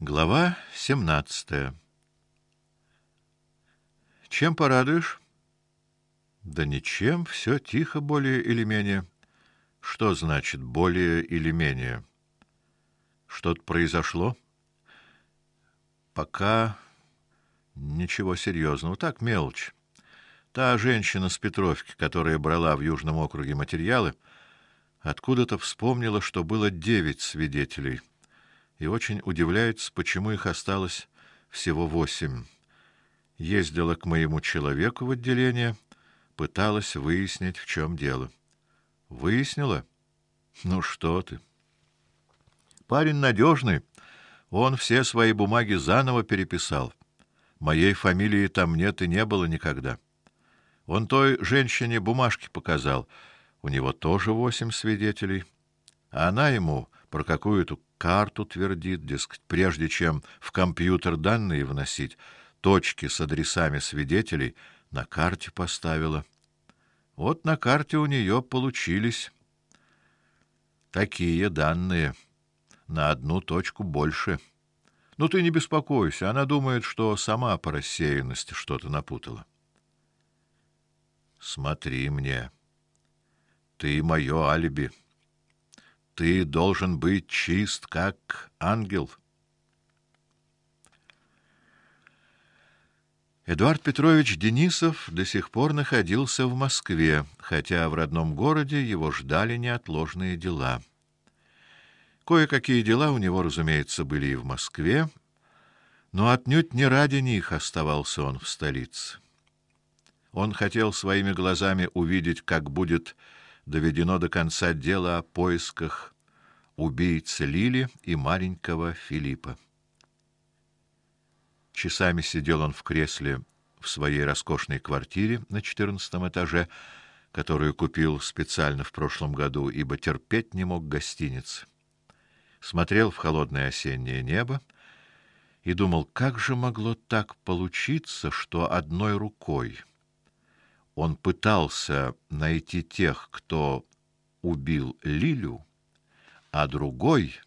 Глава 17. Чем порадуешь? Да ничем, все тихо более или менее. Что значит более или менее? Что-то произошло? Пока ничего серьезного, так мелочь. Та женщина с Петровки, которая брала в Южном округе материалы, откуда-то вспомнила, что было девять свидетелей и очень удивляется, почему их осталось всего восемь. Ездила к моему человеку в отделение, пыталась выяснить, в чем дело. Выяснила? Ну что ты? Парень надежный. Он все свои бумаги заново переписал. Моей фамилии там нет и не было никогда. Он той женщине бумажки показал. У него тоже восемь свидетелей. А она ему про какую-то карту твердит, дескать, прежде чем в компьютер данные вносить, точки с адресами свидетелей на карте поставила. Вот на карте у нее получились такие данные на одну точку больше. Ну ты не беспокойся, она думает, что сама по рассеянности что-то напутала. Смотри мне. Ты мое алиби. Ты должен быть чист, как ангел. Эдуард Петрович Денисов до сих пор находился в Москве, хотя в родном городе его ждали неотложные дела. Кое-какие дела у него, разумеется, были и в Москве, но отнюдь не ради них оставался он в столице. Он хотел своими глазами увидеть, как будет доведено до конца дело о поисках убийц Лили и маленького Филиппа. Часами сидел он в кресле в своей роскошной квартире на четырнадцатом этаже, которую купил специально в прошлом году, ибо терпеть не мог гостиниц. Смотрел в холодное осеннее небо и думал, как же могло так получиться, что одной рукой он пытался найти тех, кто убил Лилю, а другой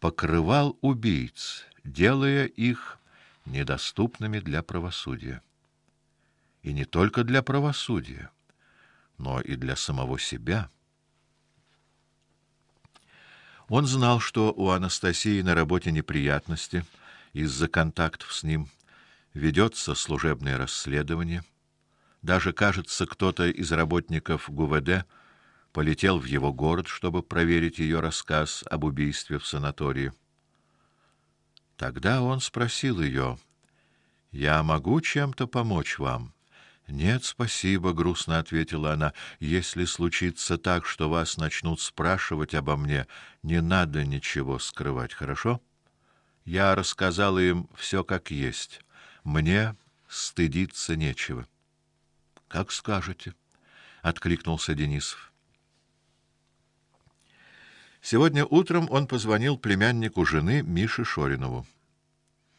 покрывал убийц, делая их недоступными для правосудия. И не только для правосудия, но и для самого себя. Он знал, что у Анастасии на работе неприятности из-за контактов с ним, ведется служебное расследование даже, кажется, кто-то из работников ГУВД полетел в его город, чтобы проверить ее рассказ об убийстве в санатории. Тогда он спросил ее: "Я могу чем-то помочь вам?" "Нет, спасибо", грустно ответила она. "Если случится так, что вас начнут спрашивать обо мне, не надо ничего скрывать, хорошо? Я рассказала им все как есть. Мне стыдиться нечего". Как скажете, откликнулся Денисов. Сегодня утром он позвонил племяннику жены Мише Шоринову.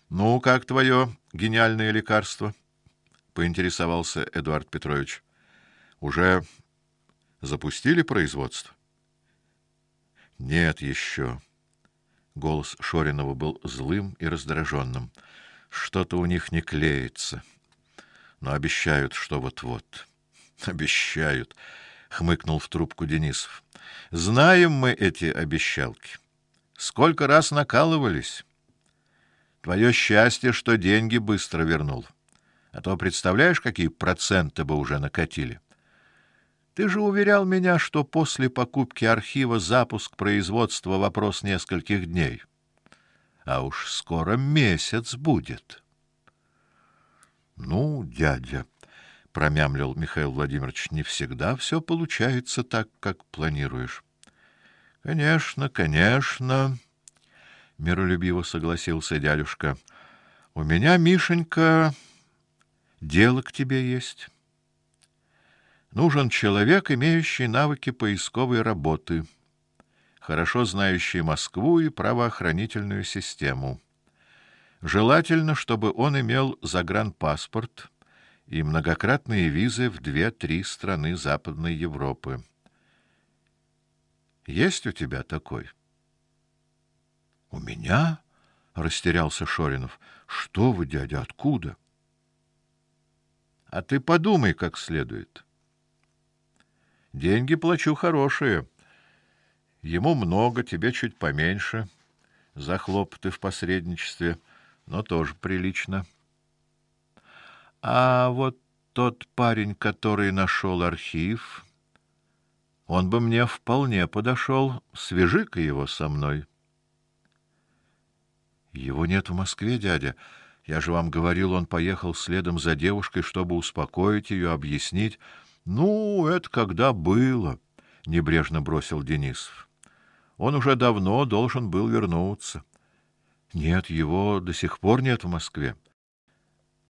Ну, как твое гениальное лекарство? поинтересовался Эдуард Петрович. Уже запустили производство? Нет еще. Голос Шоринова был злым и раздраженным. Что-то у них не клеится но обещают, что вот-вот. Обещают, хмыкнул в трубку Денисов. Знаем мы эти обещалки. Сколько раз накалывались. Твое счастье, что деньги быстро вернул. А то представляешь, какие проценты бы уже накатили. Ты же уверял меня, что после покупки архива запуск производства вопрос нескольких дней. А уж скоро месяц будет. Ну, дядя, промямлил Михаил Владимирович, не всегда все получается так, как планируешь. Конечно, конечно, миролюбиво согласился дядюшка. У меня, Мишенька, дело к тебе есть. Нужен человек, имеющий навыки поисковой работы, хорошо знающий Москву и правоохранительную систему. Желательно, чтобы он имел загранпаспорт и многократные визы в две-три страны Западной Европы. Есть у тебя такой? У меня? растерялся Шоринов. Что вы, дядя, откуда? А ты подумай как следует. Деньги плачу хорошие. Ему много, тебе чуть поменьше. За хлопоты в посредничестве, но тоже прилично. А вот тот парень, который нашел архив, он бы мне вполне подошел. Свяжи-ка его со мной. Его нет в Москве, дядя. Я же вам говорил, он поехал следом за девушкой, чтобы успокоить ее, объяснить. Ну, это когда было, небрежно бросил Денисов. Он уже давно должен был вернуться. Нет, его до сих пор нет в Москве.